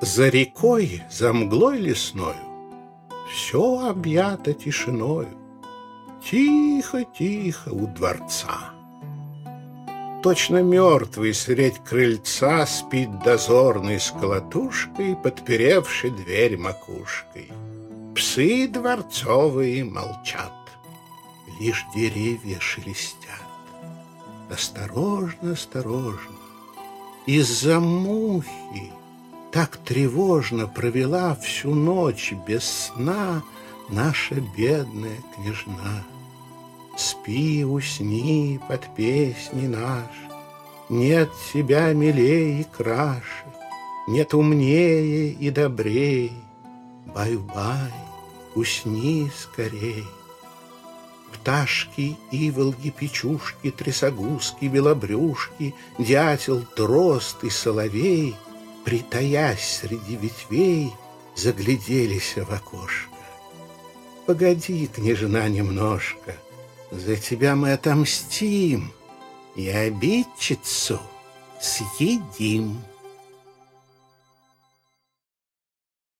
За рекой, за мглой лесною Все объято тишиною. Тихо-тихо у дворца. Точно мертвый средь крыльца Спит дозорный с колотушкой, Подперевший дверь макушкой. Псы дворцовые молчат, Лишь деревья шелестят. Осторожно, осторожно, Из-за мухи так тревожно Провела всю ночь без сна Наша бедная княжна. Спи, усни под песни наши, Нет тебя милее и краше, Нет умнее и добрей. Бай-бай, усни скорей. Пташки, иволги, пичужки, Трясогузки, белобрюшки, Дятел, дрозд и соловей, Притаясь среди ветвей, Загляделись в окошко. Погоди, княжна, немножко — за тебя мы отомстим и обидчицу съедим.